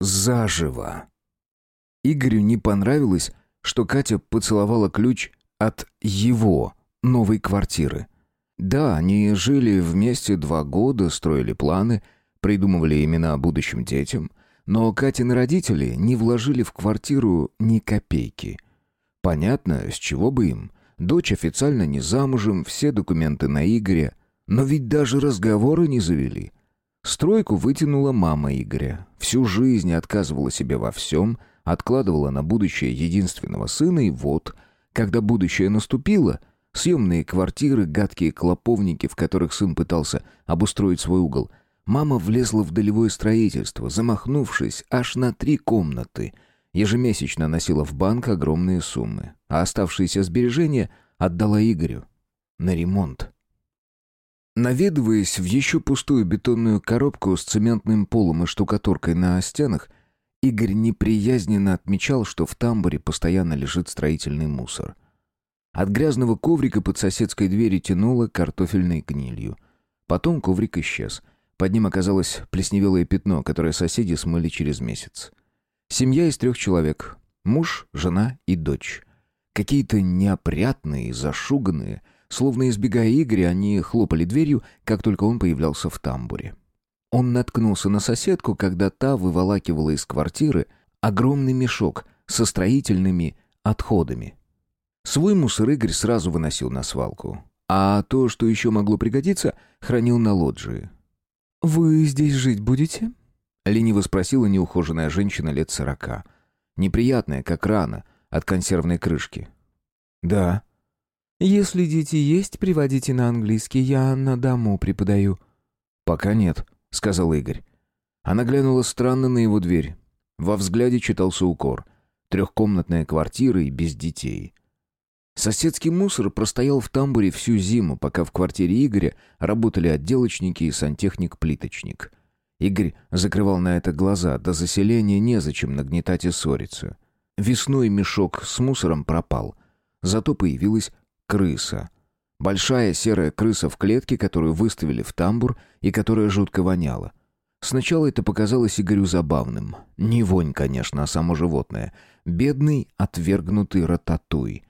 заживо. Игорю не понравилось, что Катя поцеловала ключ от его новой квартиры. Да, они жили вместе два года, строили планы, придумывали имена будущим детям, но Катины родители не вложили в квартиру ни копейки. Понятно, с чего бы им. Дочь официально не замужем, все документы на Игоря, но ведь даже разговоры не завели. Стройку вытянула мама Игоря. Всю жизнь отказывала себе во всем, откладывала на будущее единственного сына, и вот, когда будущее наступило, съемные квартиры, гадкие клоповники, в которых сын пытался обустроить свой угол, мама влезла в долевое строительство, замахнувшись аж на три комнаты. Ежемесячно носила в банк огромные суммы, а оставшиеся сбережения отдала Игорю на ремонт. Наведываясь в еще пустую бетонную коробку с цементным полом и штукатуркой на стенах, Игорь неприязненно отмечал, что в тамбуре постоянно лежит строительный мусор. От грязного коврика под соседской дверью тянуло картофельной гнилью. Потом коврик исчез. Под ним оказалось плесневелое пятно, которое соседи смыли через месяц. Семья из трех человек. Муж, жена и дочь. Какие-то неопрятные, зашуганные – Словно избегая Игоря, они хлопали дверью, как только он появлялся в тамбуре. Он наткнулся на соседку, когда та выволакивала из квартиры огромный мешок со строительными отходами. Свой мусор Игорь сразу выносил на свалку, а то, что еще могло пригодиться, хранил на лоджии. «Вы здесь жить будете?» — лениво спросила неухоженная женщина лет сорока. Неприятная, как рана, от консервной крышки. «Да», «Если дети есть, приводите на английский, я на дому преподаю». «Пока нет», — сказал Игорь. Она глянула странно на его дверь. Во взгляде читался укор. Трехкомнатная квартира и без детей. Соседский мусор простоял в тамбуре всю зиму, пока в квартире Игоря работали отделочники и сантехник-плиточник. Игорь закрывал на это глаза, до заселения незачем нагнетать и ссориться. Весной мешок с мусором пропал. Зато появилась крыса. Большая серая крыса в клетке, которую выставили в тамбур и которая жутко воняла. Сначала это показалось Игорю забавным. Не вонь, конечно, а само животное. Бедный, отвергнутый рататуй.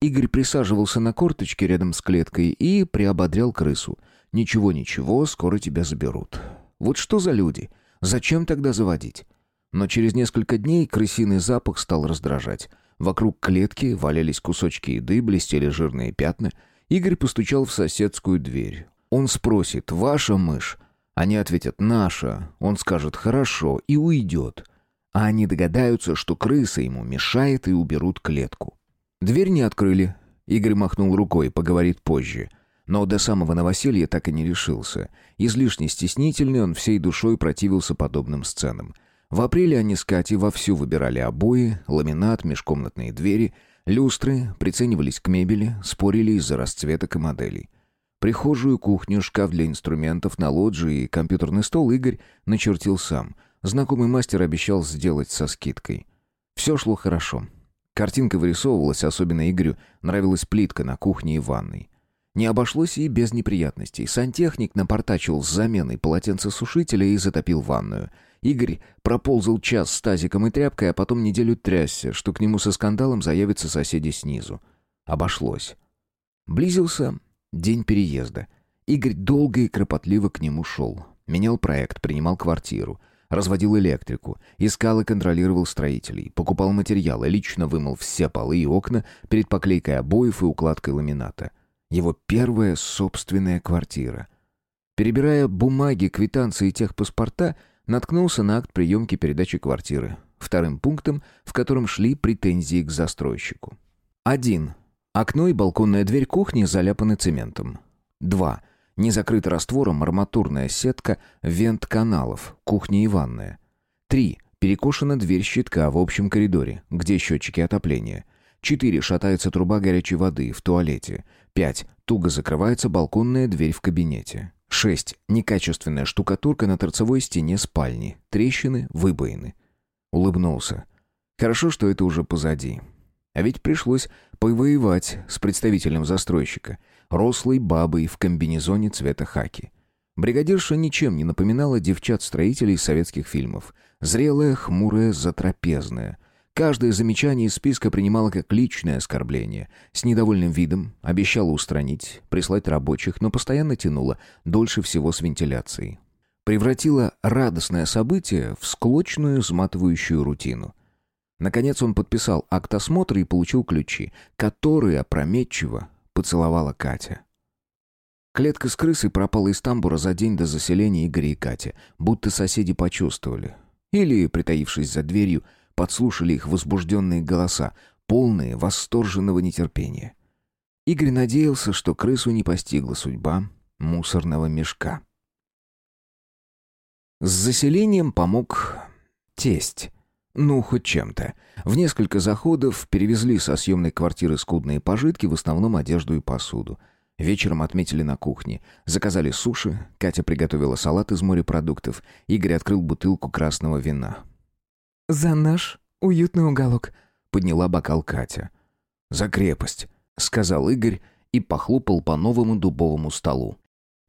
Игорь присаживался на корточке рядом с клеткой и приободрял крысу. «Ничего-ничего, скоро тебя заберут». Вот что за люди? Зачем тогда заводить? Но через несколько дней крысиный запах стал раздражать. Вокруг клетки валялись кусочки еды, блестели жирные пятна. Игорь постучал в соседскую дверь. Он спросит «Ваша мышь?» Они ответят «Наша». Он скажет «Хорошо» и уйдет. А они догадаются, что крыса ему мешает и уберут клетку. Дверь не открыли. Игорь махнул рукой, поговорит позже. Но до самого новоселья так и не решился. Излишне стеснительный, он всей душой противился подобным сценам. В апреле они с Катей вовсю выбирали обои, ламинат, межкомнатные двери, люстры, приценивались к мебели, спорили из-за расцветок и моделей. Прихожую, кухню, шкаф для инструментов, на лоджии и компьютерный стол Игорь начертил сам. Знакомый мастер обещал сделать со скидкой. Все шло хорошо. Картинка вырисовывалась, особенно Игорю нравилась плитка на кухне и ванной. Не обошлось и без неприятностей. Сантехник напортачил с заменой полотенцесушителя и затопил ванную — Игорь проползал час с тазиком и тряпкой, а потом неделю трясся, что к нему со скандалом заявятся соседи снизу. Обошлось. Близился день переезда. Игорь долго и кропотливо к нему шел. Менял проект, принимал квартиру, разводил электрику, искал и контролировал строителей, покупал материалы, лично вымыл все полы и окна перед поклейкой обоев и укладкой ламината. Его первая собственная квартира. Перебирая бумаги, квитанции и техпаспорта, наткнулся на акт приемки передачи квартиры, вторым пунктом, в котором шли претензии к застройщику. 1. Окно и балконная дверь кухни заляпаны цементом. 2. Не закрыта раствором арматурная сетка вент-каналов, кухня и ванная. 3. Перекошена дверь щитка в общем коридоре, где счетчики отопления. 4. Шатается труба горячей воды в туалете. 5. Туго закрывается балконная дверь в кабинете. 6. Некачественная штукатурка на торцевой стене спальни. Трещины, выбоины. Улыбнулся. Хорошо, что это уже позади. А ведь пришлось повоевать с представителем застройщика, рослой бабой в комбинезоне цвета хаки. Бригадирша ничем не напоминала девчат-строителей советских фильмов. Зрелая, хмурая, затрапезная. Каждое замечание из списка принимала как личное оскорбление. С недовольным видом обещала устранить, прислать рабочих, но постоянно тянула, дольше всего с вентиляцией. Превратила радостное событие в склочную, сматывающую рутину. Наконец он подписал акт осмотра и получил ключи, которые опрометчиво поцеловала Катя. Клетка с крысой пропала из тамбура за день до заселения Игоря и Кати, будто соседи почувствовали. Или, притаившись за дверью, подслушали их возбужденные голоса, полные восторженного нетерпения. Игорь надеялся, что крысу не постигла судьба мусорного мешка. С заселением помог тесть. Ну, хоть чем-то. В несколько заходов перевезли со съемной квартиры скудные пожитки, в основном одежду и посуду. Вечером отметили на кухне. Заказали суши, Катя приготовила салат из морепродуктов, Игорь открыл бутылку красного вина. «За наш уютный уголок», — подняла бокал Катя. «За крепость», — сказал Игорь и похлопал по новому дубовому столу.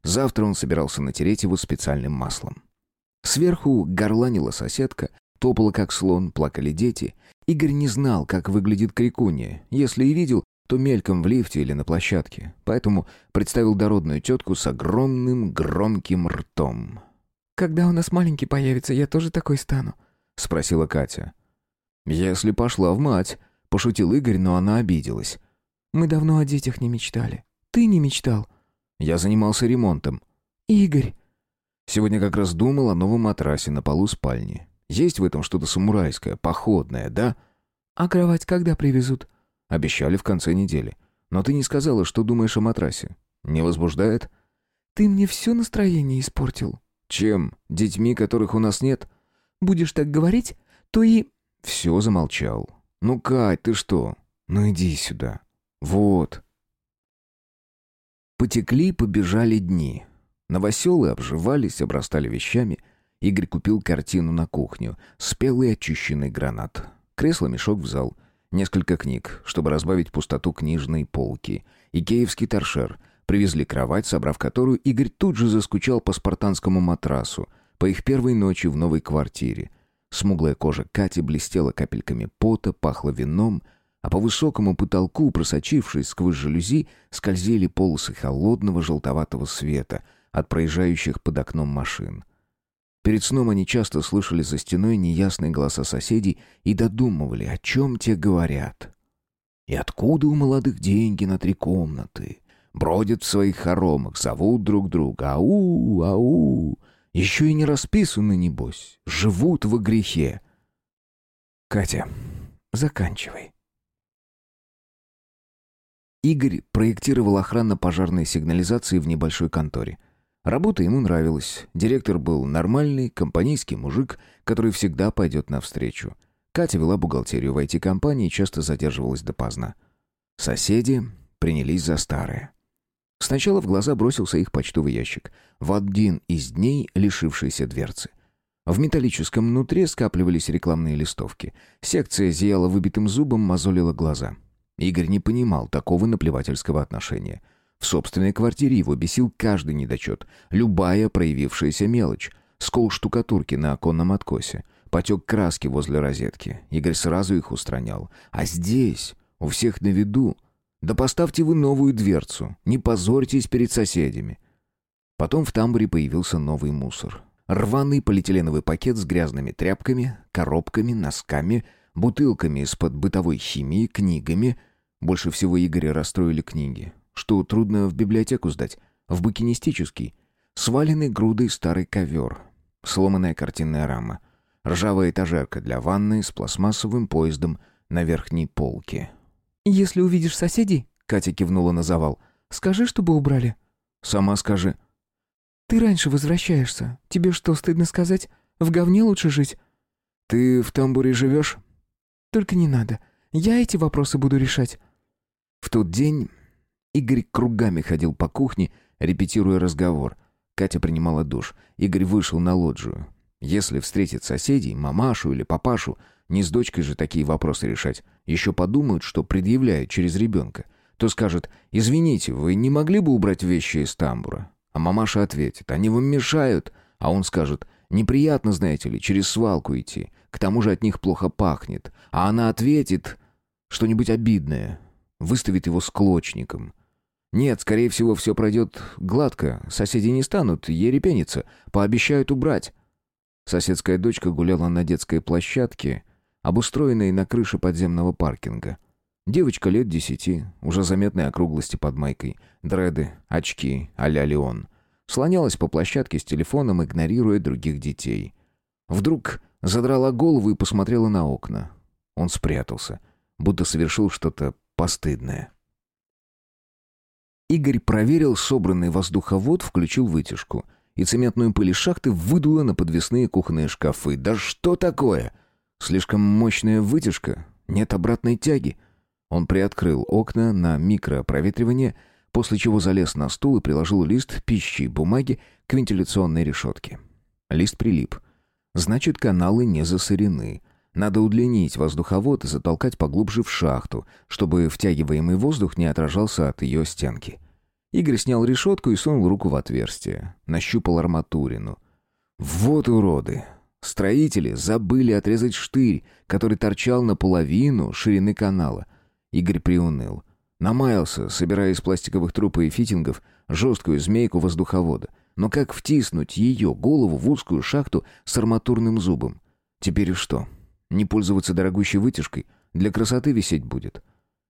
Завтра он собирался натереть его специальным маслом. Сверху горланила соседка, топала как слон, плакали дети. Игорь не знал, как выглядит крикунья. Если и видел, то мельком в лифте или на площадке, поэтому представил дородную тетку с огромным громким ртом. «Когда у нас маленький появится, я тоже такой стану?» — спросила Катя. «Если пошла в мать», — пошутил Игорь, но она обиделась. «Мы давно о детях не мечтали. Ты не мечтал». «Я занимался ремонтом». «Игорь». Сегодня как раз думал о новом матрасе на полу спальни. Есть в этом что-то самурайское, походное, да?» «А кровать когда привезут?» Обещали в конце недели. Но ты не сказала, что думаешь о матрасе. Не возбуждает? Ты мне все настроение испортил. Чем? Детьми, которых у нас нет? Будешь так говорить, то и... Все замолчал. Ну, Кать, ты что? Ну иди сюда. Вот. Потекли, побежали дни. Новоселы обживались, обрастали вещами. Игорь купил картину на кухню. Спелый очищенный гранат. Кресло-мешок в зал. Несколько книг, чтобы разбавить пустоту книжной полки. И киевский торшер. Привезли кровать, собрав которую, Игорь тут же заскучал по спартанскому матрасу, по их первой ночи в новой квартире. Смуглая кожа Кати блестела капельками пота, пахла вином, а по высокому потолку, просочившись сквозь жалюзи, скользили полосы холодного желтоватого света от проезжающих под окном машин. Перед сном они часто слышали за стеной неясные голоса соседей и додумывали, о чем те говорят. И откуда у молодых деньги на три комнаты? Бродят в своих хоромах, зовут друг друга. Ау, ау. Еще и не расписаны, небось. Живут во грехе. Катя, заканчивай. Игорь проектировал охранно-пожарные сигнализации в небольшой конторе. Работа ему нравилась. Директор был нормальный, компанейский мужик, который всегда пойдет навстречу. Катя вела бухгалтерию в IT-компании и часто задерживалась допоздна. Соседи принялись за старое. Сначала в глаза бросился их почтовый ящик. В один из дней лишившийся дверцы. В металлическом нутре скапливались рекламные листовки. Секция зияла выбитым зубом, мозолила глаза. Игорь не понимал такого наплевательского отношения — в собственной квартире его бесил каждый недочет, любая проявившаяся мелочь. Скол штукатурки на оконном откосе, потек краски возле розетки. Игорь сразу их устранял. А здесь, у всех на виду. Да поставьте вы новую дверцу, не позорьтесь перед соседями. Потом в тамбуре появился новый мусор. Рваный полиэтиленовый пакет с грязными тряпками, коробками, носками, бутылками из-под бытовой химии, книгами. Больше всего Игоря расстроили книги что трудно в библиотеку сдать, в букинистический. Сваленный грудой старый ковер, сломанная картинная рама, ржавая этажерка для ванны с пластмассовым поездом на верхней полке. «Если увидишь соседей», — Катя кивнула на завал, — «скажи, чтобы убрали». «Сама скажи». «Ты раньше возвращаешься. Тебе что, стыдно сказать? В говне лучше жить». «Ты в тамбуре живешь?» «Только не надо. Я эти вопросы буду решать». В тот день Игорь кругами ходил по кухне, репетируя разговор. Катя принимала душ. Игорь вышел на лоджию. Если встретит соседей, мамашу или папашу, не с дочкой же такие вопросы решать. Еще подумают, что предъявляет через ребенка. То скажет «Извините, вы не могли бы убрать вещи из тамбура?» А мамаша ответит, они вам мешают. А он скажет, неприятно, знаете ли, через свалку идти. К тому же от них плохо пахнет. А она ответит что-нибудь обидное. Выставит его склочником. Нет, скорее всего, все пройдет гладко. Соседи не станут ерепениться. Пообещают убрать. Соседская дочка гуляла на детской площадке, обустроенной на крыше подземного паркинга. Девочка лет десяти, уже заметной округлости под майкой, дреды, очки а-ля Леон. Слонялась по площадке с телефоном, игнорируя других детей. Вдруг задрала голову и посмотрела на окна. Он спрятался, будто совершил что-то постыдное. Игорь проверил собранный воздуховод, включил вытяжку. И цементную пыль из шахты выдуло на подвесные кухонные шкафы. «Да что такое?» «Слишком мощная вытяжка. Нет обратной тяги». Он приоткрыл окна на микропроветривание, после чего залез на стул и приложил лист пищи бумаги к вентиляционной решетке. Лист прилип. Значит, каналы не засорены. Надо удлинить воздуховод и затолкать поглубже в шахту, чтобы втягиваемый воздух не отражался от ее стенки. Игорь снял решетку и сунул руку в отверстие. Нащупал арматурину. Вот уроды! Строители забыли отрезать штырь, который торчал наполовину ширины канала. Игорь приуныл. Намаялся, собирая из пластиковых труб и фитингов жесткую змейку воздуховода. Но как втиснуть ее голову в узкую шахту с арматурным зубом? Теперь что? Не пользоваться дорогущей вытяжкой? Для красоты висеть будет.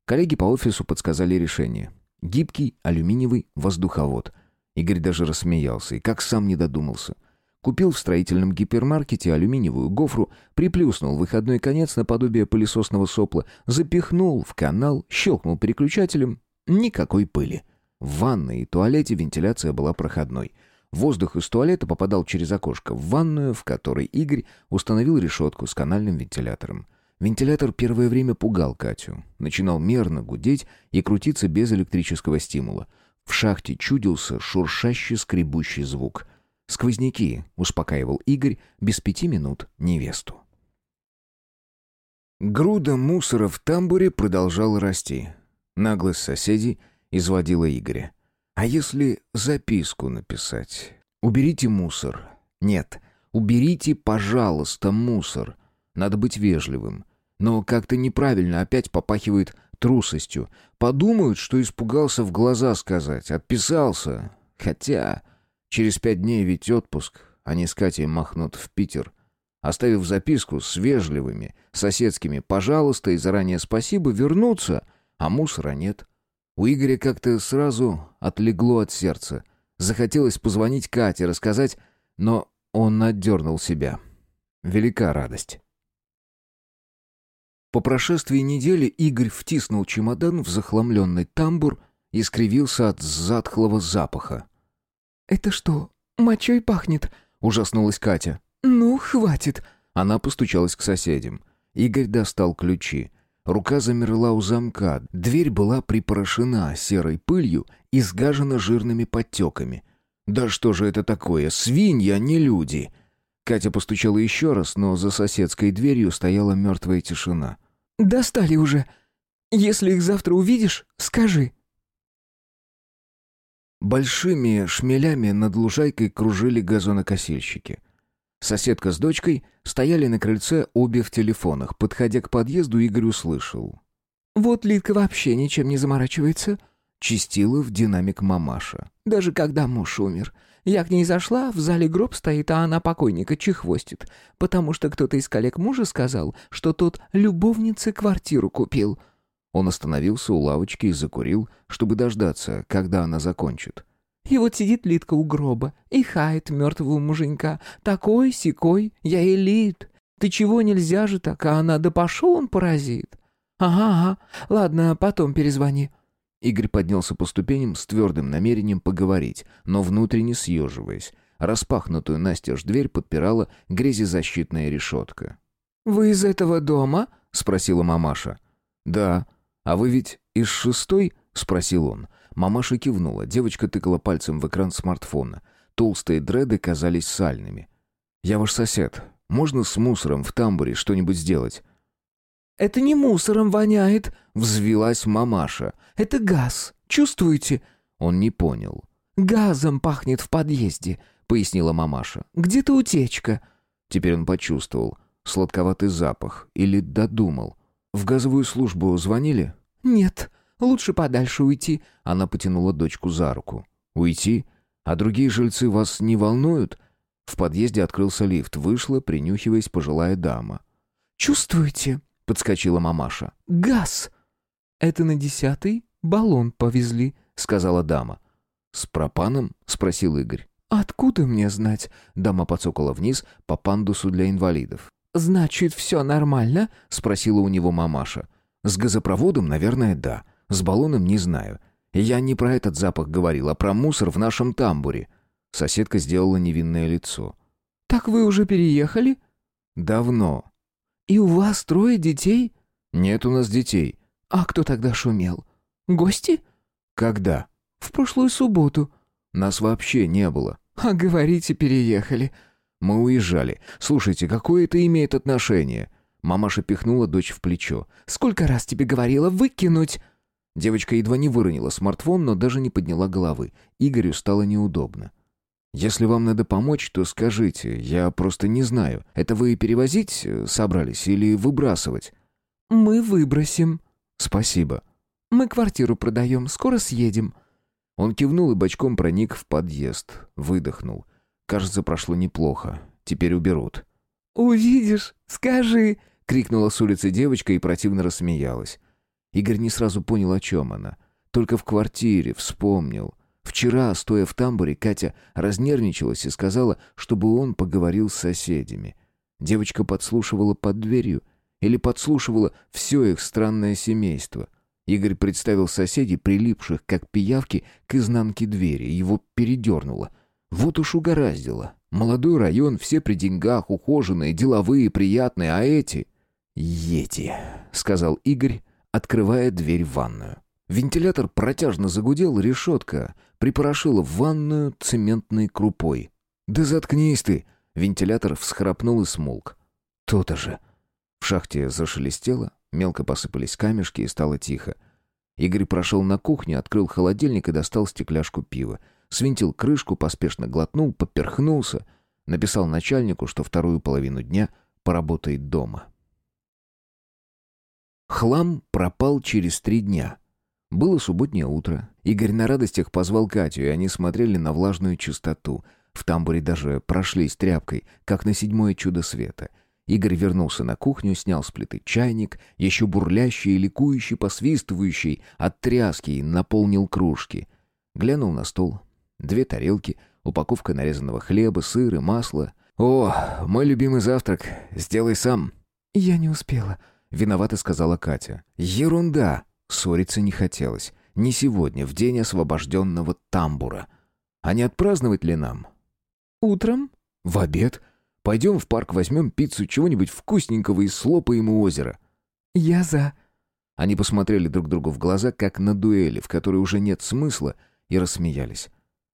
Коллеги по офису подсказали решение. Гибкий алюминиевый воздуховод. Игорь даже рассмеялся и как сам не додумался. Купил в строительном гипермаркете алюминиевую гофру, приплюснул выходной конец наподобие пылесосного сопла, запихнул в канал, щелкнул переключателем. Никакой пыли. В ванной и туалете вентиляция была проходной. Воздух из туалета попадал через окошко в ванную, в которой Игорь установил решетку с канальным вентилятором. Вентилятор первое время пугал Катю. Начинал мерно гудеть и крутиться без электрического стимула. В шахте чудился шуршащий скребущий звук — «Сквозняки», — успокаивал Игорь, без пяти минут невесту. Груда мусора в тамбуре продолжала расти. Наглость соседей изводила Игоря. «А если записку написать? Уберите мусор». «Нет, уберите, пожалуйста, мусор. Надо быть вежливым. Но как-то неправильно опять попахивает трусостью. Подумают, что испугался в глаза сказать, отписался. Хотя Через пять дней ведь отпуск. Они с Катей махнут в Питер. Оставив записку с вежливыми, соседскими «пожалуйста» и заранее «спасибо», вернуться, а мусора нет. У Игоря как-то сразу отлегло от сердца. Захотелось позвонить Кате, рассказать, но он отдернул себя. Велика радость. По прошествии недели Игорь втиснул чемодан в захламленный тамбур и скривился от затхлого запаха. «Это что, мочой пахнет?» — ужаснулась Катя. «Ну, хватит!» Она постучалась к соседям. Игорь достал ключи. Рука замерла у замка. Дверь была припорошена серой пылью и сгажена жирными подтеками. «Да что же это такое? Свиньи, а не люди!» Катя постучала еще раз, но за соседской дверью стояла мертвая тишина. «Достали уже. Если их завтра увидишь, скажи». Большими шмелями над лужайкой кружили газонокосильщики. Соседка с дочкой стояли на крыльце обе в телефонах. Подходя к подъезду, Игорь услышал. «Вот Лидка вообще ничем не заморачивается», — чистила в динамик мамаша. «Даже когда муж умер. Я к ней зашла, в зале гроб стоит, а она покойника чехвостит, потому что кто-то из коллег мужа сказал, что тот любовнице квартиру купил». Он остановился у лавочки и закурил, чтобы дождаться, когда она закончит. И вот сидит Литка у гроба и хает мертвого муженька. Такой, сякой, я и. Ты чего нельзя же так, а она, да пошел он паразит. Ага, ага, ладно, потом перезвони. Игорь поднялся по ступеням с твердым намерением поговорить, но внутренне съеживаясь. Распахнутую настежь дверь подпирала грязезащитная решетка. «Вы из этого дома?» — спросила мамаша. «Да», «А вы ведь из шестой?» — спросил он. Мамаша кивнула. Девочка тыкала пальцем в экран смартфона. Толстые дреды казались сальными. «Я ваш сосед. Можно с мусором в тамбуре что-нибудь сделать?» «Это не мусором воняет», — взвилась мамаша. «Это газ. Чувствуете?» Он не понял. «Газом пахнет в подъезде», — пояснила мамаша. «Где-то утечка». Теперь он почувствовал сладковатый запах или додумал. «В газовую службу звонили?» «Нет, лучше подальше уйти», — она потянула дочку за руку. «Уйти? А другие жильцы вас не волнуют?» В подъезде открылся лифт, вышла, принюхиваясь, пожилая дама. «Чувствуете?» — подскочила мамаша. «Газ!» «Это на десятый баллон повезли», — сказала дама. «С пропаном?» — спросил Игорь. «Откуда мне знать?» — дама подсокала вниз по пандусу для инвалидов. «Значит, все нормально?» — спросила у него мамаша. «С газопроводом, наверное, да. С баллоном не знаю. Я не про этот запах говорил, а про мусор в нашем тамбуре». Соседка сделала невинное лицо. «Так вы уже переехали?» «Давно». «И у вас трое детей?» «Нет у нас детей». «А кто тогда шумел? Гости?» «Когда?» «В прошлую субботу». «Нас вообще не было». «А говорите, переехали». «Мы уезжали. Слушайте, какое это имеет отношение?» Мамаша пихнула дочь в плечо. «Сколько раз тебе говорила выкинуть?» Девочка едва не выронила смартфон, но даже не подняла головы. Игорю стало неудобно. «Если вам надо помочь, то скажите. Я просто не знаю. Это вы перевозить э, собрались или выбрасывать?» «Мы выбросим». «Спасибо». «Мы квартиру продаем. Скоро съедем». Он кивнул и бочком проник в подъезд. Выдохнул. Кажется, прошло неплохо. Теперь уберут. «Увидишь, скажи!» — крикнула с улицы девочка и противно рассмеялась. Игорь не сразу понял, о чем она. Только в квартире вспомнил. Вчера, стоя в тамбуре, Катя разнервничалась и сказала, чтобы он поговорил с соседями. Девочка подслушивала под дверью или подслушивала все их странное семейство. Игорь представил соседей, прилипших, как пиявки, к изнанке двери. Его передернуло. Вот уж угораздило. Молодой район, все при деньгах, ухоженные, деловые, приятные, а эти... «Ети», — сказал Игорь, открывая дверь в ванную. Вентилятор протяжно загудел, решетка припорошила в ванную цементной крупой. «Да заткнись ты!» Вентилятор всхрапнул и смолк. «То-то же!» В шахте зашелестело, мелко посыпались камешки и стало тихо. Игорь прошел на кухню, открыл холодильник и достал стекляшку пива. Свинтил крышку, поспешно глотнул, поперхнулся. Написал начальнику, что вторую половину дня поработает дома. Хлам пропал через три дня. Было субботнее утро. Игорь на радостях позвал Катю, и они смотрели на влажную чистоту. В тамбуре даже прошлись тряпкой, как на седьмое чудо света. Игорь вернулся на кухню, снял с плиты чайник, еще бурлящий и ликующий, посвистывающий от тряски, и наполнил кружки. Глянул на стол. Две тарелки, упаковка нарезанного хлеба, сыр и масла. «О, мой любимый завтрак. Сделай сам». «Я не успела», Виновато сказала Катя. Ерунда. Ссориться не хотелось. Не сегодня, в день освобожденного тамбура. А не отпраздновать ли нам? Утром? В обед. Пойдем в парк, возьмем пиццу, чего-нибудь вкусненького и слопаем у озера. Я за. Они посмотрели друг другу в глаза, как на дуэли, в которой уже нет смысла, и рассмеялись.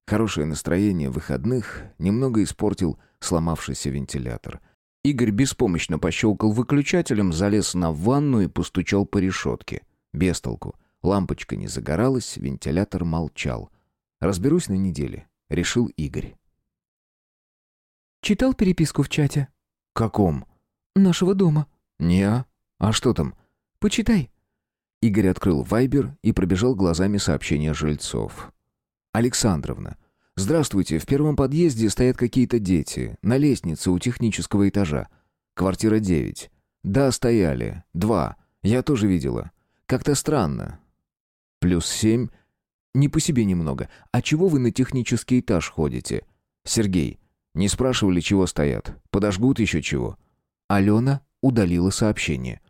Хорошее настроение выходных немного испортил сломавшийся вентилятор. Игорь беспомощно пощелкал выключателем, залез на ванну и постучал по решетке. Без толку. Лампочка не загоралась, вентилятор молчал. «Разберусь на неделе», — решил Игорь. «Читал переписку в чате?» «Каком?» «Нашего дома». «Не, а что там?» «Почитай». Игорь открыл Вайбер и пробежал глазами сообщения жильцов. «Александровна, «Здравствуйте, в первом подъезде стоят какие-то дети. На лестнице у технического этажа. Квартира 9. Да, стояли. Два. Я тоже видела. Как-то странно. Плюс семь. Не по себе немного. А чего вы на технический этаж ходите? Сергей. Не спрашивали, чего стоят. Подожгут еще чего. Алена удалила сообщение.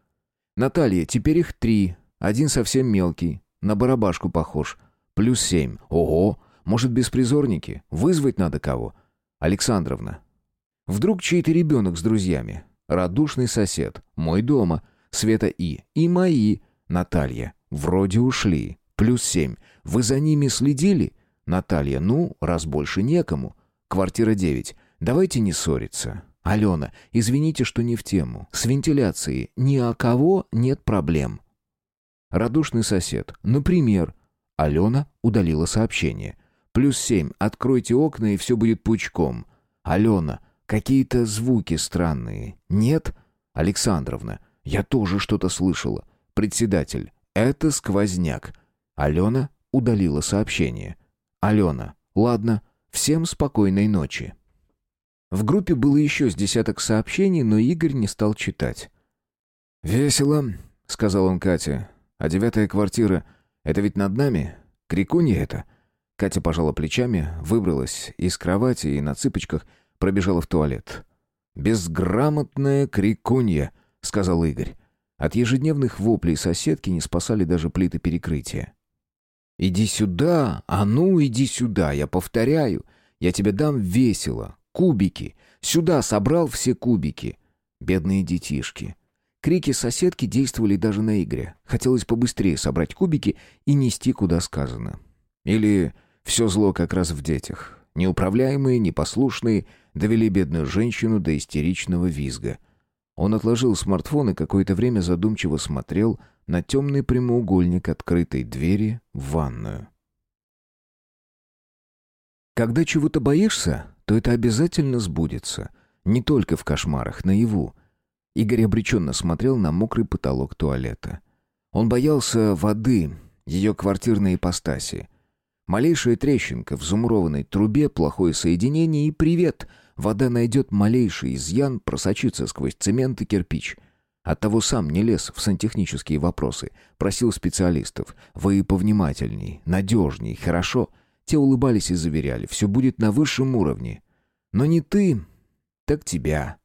Наталья, теперь их три. Один совсем мелкий. На барабашку похож. Плюс семь. Ого! Может, беспризорники? Вызвать надо кого? Александровна. Вдруг чей-то ребенок с друзьями. Радушный сосед. Мой дома. Света И. И мои. Наталья. Вроде ушли. Плюс семь. Вы за ними следили? Наталья. Ну, раз больше некому. Квартира девять. Давайте не ссориться. Алена, извините, что не в тему. С вентиляцией ни о кого нет проблем. Радушный сосед. Например. Алена удалила сообщение. Плюс семь. Откройте окна, и все будет пучком. Алена, какие-то звуки странные. Нет? Александровна, я тоже что-то слышала. Председатель, это сквозняк. Алена удалила сообщение. Алена, ладно, всем спокойной ночи. В группе было еще с десяток сообщений, но Игорь не стал читать. «Весело», — сказал он Кате. «А девятая квартира — это ведь над нами? Крикунья это?» Катя пожала плечами, выбралась из кровати и на цыпочках пробежала в туалет. «Безграмотная крикунья», — сказал Игорь. От ежедневных воплей соседки не спасали даже плиты перекрытия. «Иди сюда, а ну иди сюда, я повторяю. Я тебе дам весело, кубики. Сюда собрал все кубики». Бедные детишки. Крики соседки действовали даже на Игоря. Хотелось побыстрее собрать кубики и нести, куда сказано. Или все зло как раз в детях. Неуправляемые, непослушные, довели бедную женщину до истеричного визга. Он отложил смартфон и какое-то время задумчиво смотрел на темный прямоугольник открытой двери в ванную. Когда чего-то боишься, то это обязательно сбудется. Не только в кошмарах, наяву. Игорь обреченно смотрел на мокрый потолок туалета. Он боялся воды, ее квартирной ипостаси. Малейшая трещинка в зумрованной трубе, плохое соединение и привет. Вода найдет малейший изъян, просочится сквозь цемент и кирпич. Оттого сам не лез в сантехнические вопросы. Просил специалистов. Вы повнимательней, надежней, хорошо. Те улыбались и заверяли, все будет на высшем уровне. Но не ты, так тебя.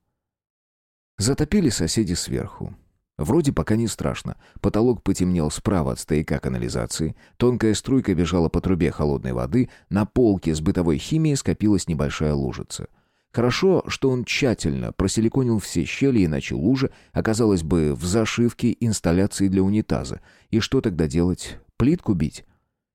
Затопили соседи сверху. Вроде пока не страшно. Потолок потемнел справа от стояка канализации, тонкая струйка бежала по трубе холодной воды, на полке с бытовой химией скопилась небольшая лужица. Хорошо, что он тщательно просиликонил все щели, иначе лужа оказалась бы в зашивке инсталляции для унитаза. И что тогда делать? Плитку бить?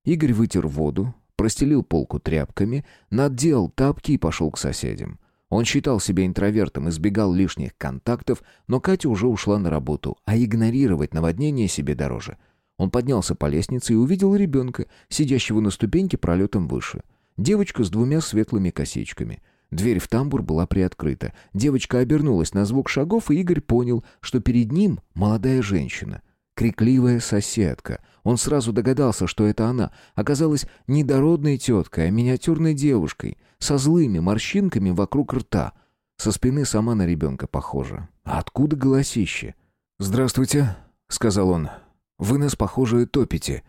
Игорь вытер воду, простелил полку тряпками, надел тапки и пошел к соседям. Он считал себя интровертом, избегал лишних контактов, но Катя уже ушла на работу, а игнорировать наводнение себе дороже. Он поднялся по лестнице и увидел ребенка, сидящего на ступеньке пролетом выше. Девочка с двумя светлыми косичками. Дверь в тамбур была приоткрыта. Девочка обернулась на звук шагов, и Игорь понял, что перед ним молодая женщина. Крикливая соседка. Он сразу догадался, что это она. Оказалась недородной теткой, а миниатюрной девушкой — со злыми морщинками вокруг рта. Со спины сама на ребенка похожа. А откуда голосище? «Здравствуйте», — сказал он. «Вы нас, похоже, топите».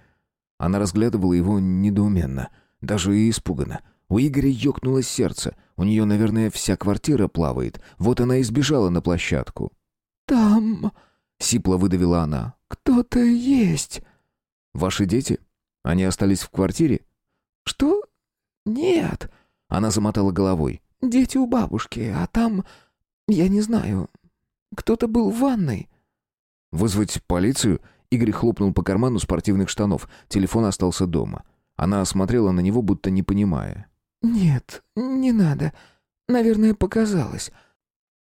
Она разглядывала его недоуменно, даже и испуганно. У Игоря ёкнуло сердце. У нее, наверное, вся квартира плавает. Вот она и сбежала на площадку. «Там...» — сипло выдавила она. «Кто-то есть». «Ваши дети? Они остались в квартире?» «Что? Нет. Она замотала головой. «Дети у бабушки, а там... Я не знаю. Кто-то был в ванной». «Вызвать полицию?» Игорь хлопнул по карману спортивных штанов. Телефон остался дома. Она смотрела на него, будто не понимая. «Нет, не надо. Наверное, показалось».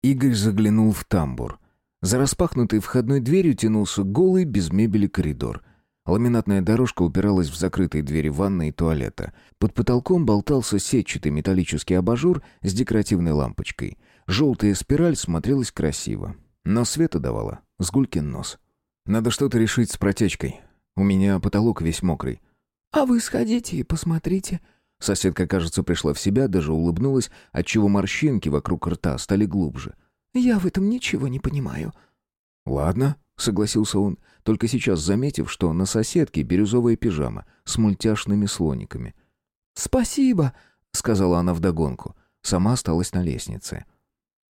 Игорь заглянул в тамбур. За распахнутой входной дверью тянулся голый, без мебели коридор. Ламинатная дорожка упиралась в закрытые двери ванной и туалета. Под потолком болтался сетчатый металлический абажур с декоративной лампочкой. Желтая спираль смотрелась красиво, но света давала сгулькин нос. «Надо что-то решить с протечкой. У меня потолок весь мокрый». «А вы сходите и посмотрите». Соседка, кажется, пришла в себя, даже улыбнулась, отчего морщинки вокруг рта стали глубже. «Я в этом ничего не понимаю». «Ладно», — согласился он, только сейчас заметив, что на соседке бирюзовая пижама с мультяшными слониками. «Спасибо», — сказала она вдогонку. Сама осталась на лестнице.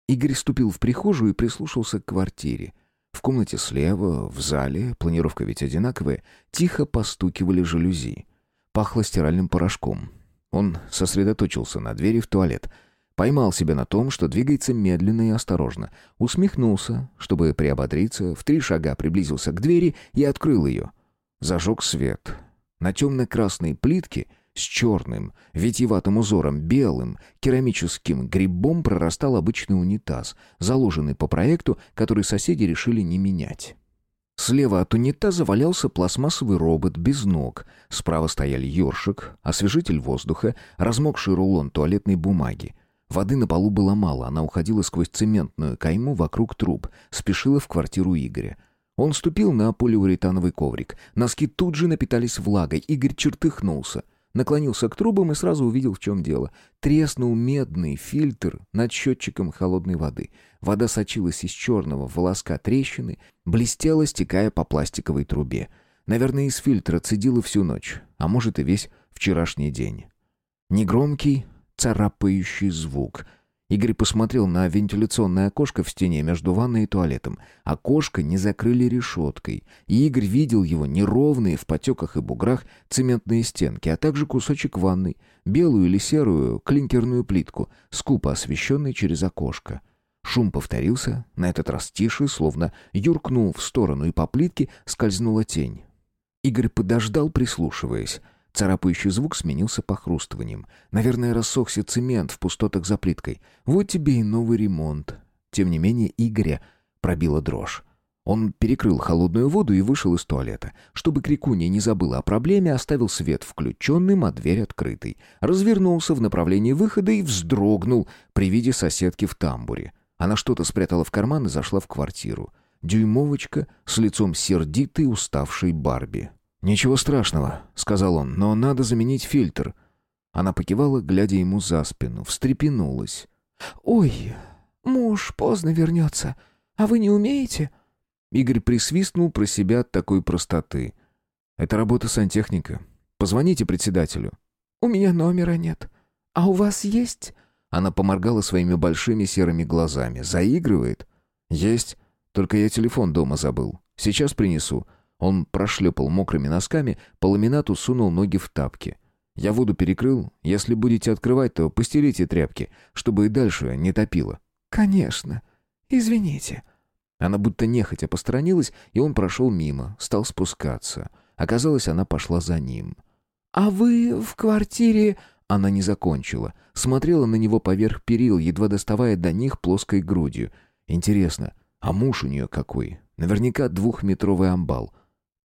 Игорь ступил в прихожую и прислушался к квартире. В комнате слева, в зале, планировка ведь одинаковая, тихо постукивали жалюзи. Пахло стиральным порошком. Он сосредоточился на двери в туалет — Поймал себя на том, что двигается медленно и осторожно. Усмехнулся, чтобы приободриться, в три шага приблизился к двери и открыл ее. Зажег свет. На темно-красной плитке с черным, витиеватым узором, белым, керамическим грибом прорастал обычный унитаз, заложенный по проекту, который соседи решили не менять. Слева от унитаза валялся пластмассовый робот без ног. Справа стояли ёршик, освежитель воздуха, размокший рулон туалетной бумаги. Воды на полу было мало, она уходила сквозь цементную кайму вокруг труб, спешила в квартиру Игоря. Он ступил на полиуретановый коврик. Носки тут же напитались влагой. Игорь чертыхнулся. Наклонился к трубам и сразу увидел, в чем дело. Треснул медный фильтр над счетчиком холодной воды. Вода сочилась из черного волоска трещины, блестела, стекая по пластиковой трубе. Наверное, из фильтра цедила всю ночь, а может и весь вчерашний день. Негромкий, царапающий звук. Игорь посмотрел на вентиляционное окошко в стене между ванной и туалетом. Окошко не закрыли решеткой, и Игорь видел его неровные в потеках и буграх цементные стенки, а также кусочек ванной, белую или серую клинкерную плитку, скупо освещенной через окошко. Шум повторился, на этот раз тише, словно юркнул в сторону, и по плитке скользнула тень. Игорь подождал, прислушиваясь. Царапающий звук сменился похрустыванием. Наверное, рассохся цемент в пустотах за плиткой. Вот тебе и новый ремонт. Тем не менее, Игоря пробила дрожь. Он перекрыл холодную воду и вышел из туалета. Чтобы Крикуния не забыла о проблеме, оставил свет включенным, а дверь открытой. Развернулся в направлении выхода и вздрогнул при виде соседки в тамбуре. Она что-то спрятала в карман и зашла в квартиру. Дюймовочка с лицом сердитой, уставшей Барби. «Ничего страшного», — сказал он, — «но надо заменить фильтр». Она покивала, глядя ему за спину, встрепенулась. «Ой, муж поздно вернется. А вы не умеете?» Игорь присвистнул про себя от такой простоты. «Это работа сантехника. Позвоните председателю». «У меня номера нет. А у вас есть?» Она поморгала своими большими серыми глазами. «Заигрывает?» «Есть. Только я телефон дома забыл. Сейчас принесу. Он прошлепал мокрыми носками, по ламинату сунул ноги в тапки. «Я воду перекрыл. Если будете открывать, то постелите тряпки, чтобы и дальше не топило». «Конечно. Извините». Она будто нехотя посторонилась, и он прошел мимо, стал спускаться. Оказалось, она пошла за ним. «А вы в квартире...» Она не закончила. Смотрела на него поверх перил, едва доставая до них плоской грудью. Интересно, а муж у нее какой? Наверняка двухметровый амбал.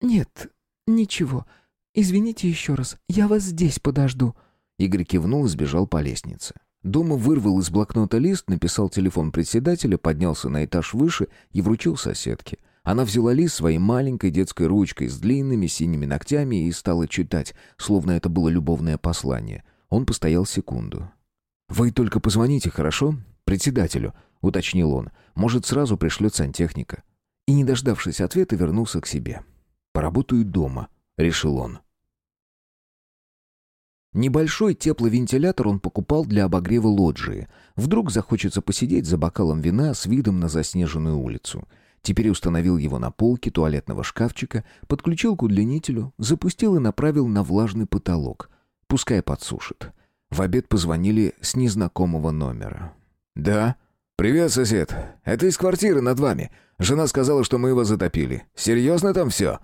«Нет, ничего. Извините еще раз. Я вас здесь подожду». Игорь кивнул и сбежал по лестнице. Дома вырвал из блокнота лист, написал телефон председателя, поднялся на этаж выше и вручил соседке. Она взяла лист своей маленькой детской ручкой с длинными синими ногтями и стала читать, словно это было любовное послание. Он постоял секунду. «Вы только позвоните, хорошо? Председателю», — уточнил он. «Может, сразу пришлет сантехника». И, не дождавшись ответа, вернулся к себе. Поработаю дома», — решил он. Небольшой тепловентилятор он покупал для обогрева лоджии. Вдруг захочется посидеть за бокалом вина с видом на заснеженную улицу. Теперь установил его на полке туалетного шкафчика, подключил к удлинителю, запустил и направил на влажный потолок. Пускай подсушит. В обед позвонили с незнакомого номера. «Да?» «Привет, сосед. Это из квартиры над вами. Жена сказала, что мы его затопили. Серьезно там все?»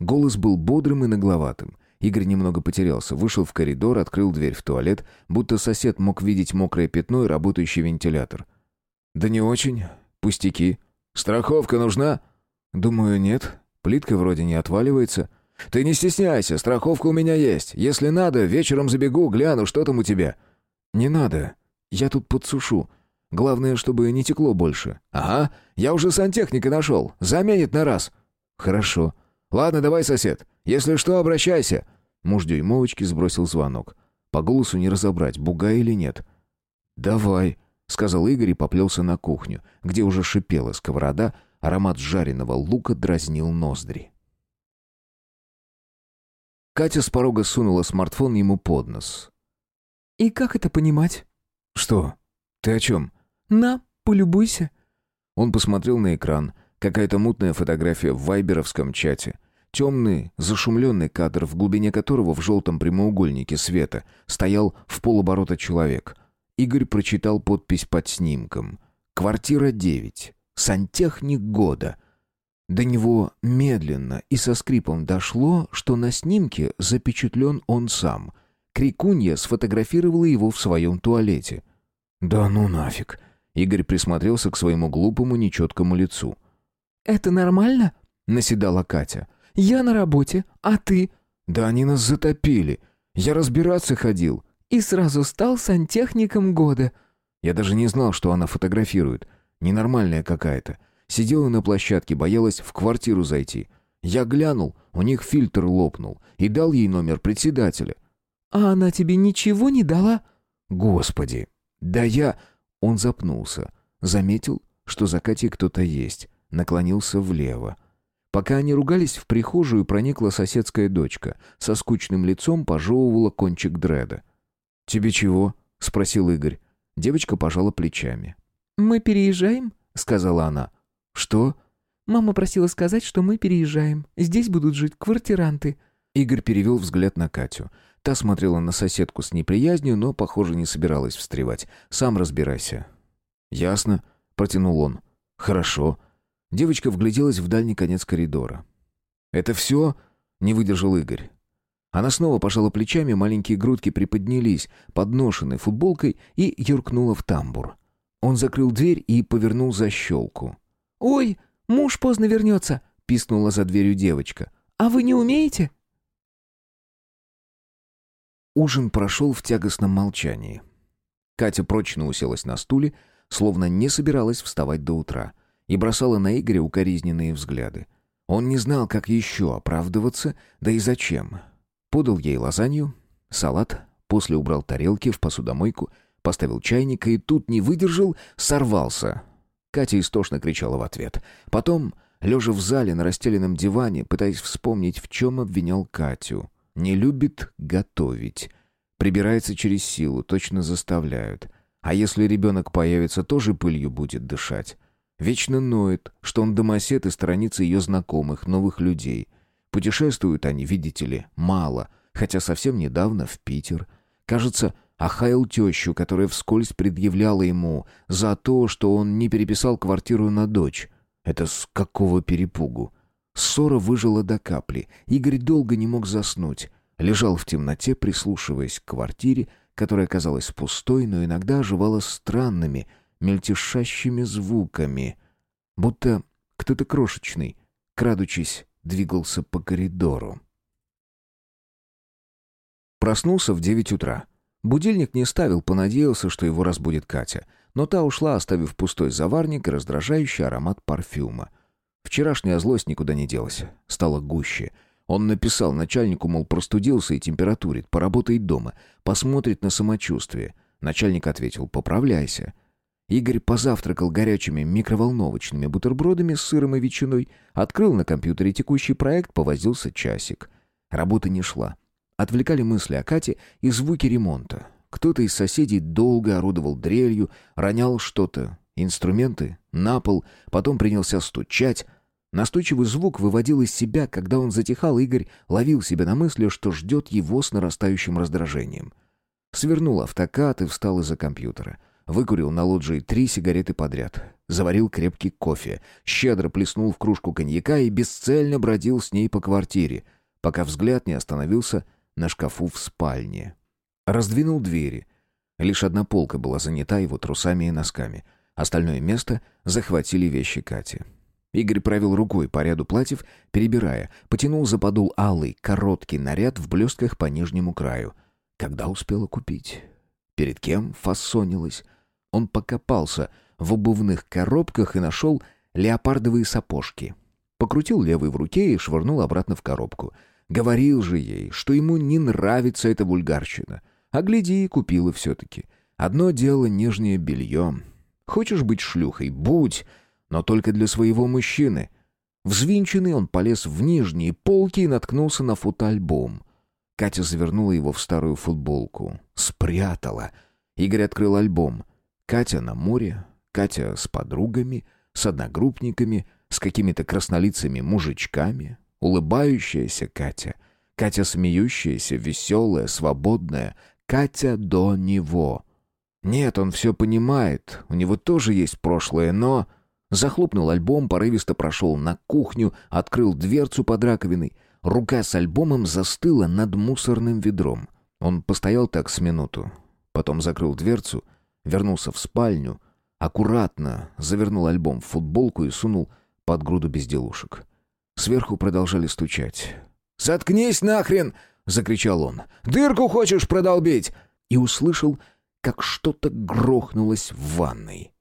Голос был бодрым и нагловатым. Игорь немного потерялся, вышел в коридор, открыл дверь в туалет, будто сосед мог видеть мокрое пятно и работающий вентилятор. «Да не очень. Пустяки. Страховка нужна?» «Думаю, нет. Плитка вроде не отваливается». «Ты не стесняйся, страховка у меня есть. Если надо, вечером забегу, гляну, что там у тебя». «Не надо. Я тут подсушу. Главное, чтобы не текло больше». «Ага, я уже сантехника нашел. Заменит на раз». «Хорошо. «Ладно, давай, сосед. Если что, обращайся». Муж дюймовочки сбросил звонок. По голосу не разобрать, буга или нет. «Давай», — сказал Игорь и поплелся на кухню, где уже шипела сковорода, аромат жареного лука дразнил ноздри. Катя с порога сунула смартфон ему под нос. «И как это понимать?» «Что? Ты о чем?» «На, полюбуйся». Он посмотрел на экран — Какая-то мутная фотография в вайберовском чате. Темный, зашумленный кадр, в глубине которого в желтом прямоугольнике света стоял в полоборота человек. Игорь прочитал подпись под снимком. «Квартира 9. Сантехник года». До него медленно и со скрипом дошло, что на снимке запечатлен он сам. Крикунья сфотографировала его в своем туалете. «Да ну нафиг!» Игорь присмотрелся к своему глупому, нечеткому лицу. «Это нормально?» наседала Катя. «Я на работе, а ты?» «Да они нас затопили. Я разбираться ходил». «И сразу стал сантехником года». Я даже не знал, что она фотографирует. Ненормальная какая-то. Сидела на площадке, боялась в квартиру зайти. Я глянул, у них фильтр лопнул, и дал ей номер председателя. «А она тебе ничего не дала?» «Господи! Да я...» Он запнулся. Заметил, что за Катей кто-то есть. Наклонился влево. Пока они ругались, в прихожую проникла соседская дочка. Со скучным лицом пожевывала кончик дреда. «Тебе чего?» — спросил Игорь. Девочка пожала плечами. «Мы переезжаем?» — сказала она. «Что?» «Мама просила сказать, что мы переезжаем. Здесь будут жить квартиранты». Игорь перевел взгляд на Катю. Та смотрела на соседку с неприязнью, но, похоже, не собиралась встревать. «Сам разбирайся». «Ясно», — протянул он. «Хорошо». Девочка вгляделась в дальний конец коридора. «Это все?» — не выдержал Игорь. Она снова пожала плечами, маленькие грудки приподнялись, подношенной футболкой, и юркнула в тамбур. Он закрыл дверь и повернул защелку. «Ой, муж поздно вернется!» — пискнула за дверью девочка. «А вы не умеете?» Ужин прошел в тягостном молчании. Катя прочно уселась на стуле, словно не собиралась вставать до утра, и бросала на Игоря укоризненные взгляды. Он не знал, как еще оправдываться, да и зачем. Подал ей лазанью, салат, после убрал тарелки в посудомойку, поставил чайник и тут не выдержал, сорвался. Катя истошно кричала в ответ. Потом, лежа в зале на расстеленном диване, пытаясь вспомнить, в чем обвинял Катю. Не любит готовить. Прибирается через силу, точно заставляют. А если ребенок появится, тоже пылью будет дышать. Вечно ноет, что он домосед и сторонится ее знакомых, новых людей — Путешествуют они, видите ли, мало, хотя совсем недавно в Питер. Кажется, охаял тещу, которая вскользь предъявляла ему за то, что он не переписал квартиру на дочь. Это с какого перепугу? Ссора выжила до капли. Игорь долго не мог заснуть. Лежал в темноте, прислушиваясь к квартире, которая казалась пустой, но иногда оживала странными, мельтешащими звуками. Будто кто-то крошечный, крадучись, двигался по коридору. Проснулся в девять утра. Будильник не ставил, понадеялся, что его разбудит Катя. Но та ушла, оставив пустой заварник и раздражающий аромат парфюма. Вчерашняя злость никуда не делась. Стала гуще. Он написал начальнику, мол, простудился и температурит, поработает дома, посмотрит на самочувствие. Начальник ответил «поправляйся». Игорь позавтракал горячими микроволновочными бутербродами с сыром и ветчиной, открыл на компьютере текущий проект, повозился часик. Работа не шла. Отвлекали мысли о Кате и звуки ремонта. Кто-то из соседей долго орудовал дрелью, ронял что-то, инструменты, на пол, потом принялся стучать. Настойчивый звук выводил из себя, когда он затихал, Игорь ловил себя на мысли, что ждет его с нарастающим раздражением. Свернул автокат и встал из-за компьютера — Выкурил на лоджии три сигареты подряд. Заварил крепкий кофе. Щедро плеснул в кружку коньяка и бесцельно бродил с ней по квартире, пока взгляд не остановился на шкафу в спальне. Раздвинул двери. Лишь одна полка была занята его трусами и носками. Остальное место захватили вещи Кати. Игорь провел рукой по ряду платьев, перебирая, потянул за подол алый, короткий наряд в блестках по нижнему краю. Когда успела купить? Перед кем фасонилась? Он покопался в обувных коробках и нашел леопардовые сапожки. Покрутил левой в руке и швырнул обратно в коробку. Говорил же ей, что ему не нравится эта вульгарщина. А гляди, купила все-таки. Одно дело нижнее белье. Хочешь быть шлюхой? Будь, но только для своего мужчины. Взвинченный он полез в нижние полки и наткнулся на фотоальбом. Катя завернула его в старую футболку. Спрятала. Игорь открыл альбом. Катя на море, Катя с подругами, с одногруппниками, с какими-то краснолицами мужичками, улыбающаяся Катя, Катя смеющаяся, веселая, свободная, Катя до него. Нет, он все понимает, у него тоже есть прошлое, но... Захлопнул альбом, порывисто прошел на кухню, открыл дверцу под раковиной. Рука с альбомом застыла над мусорным ведром. Он постоял так с минуту, потом закрыл дверцу — вернулся в спальню, аккуратно завернул альбом в футболку и сунул под груду безделушек. Сверху продолжали стучать. «Заткнись нахрен!» — закричал он. «Дырку хочешь продолбить?» И услышал, как что-то грохнулось в ванной.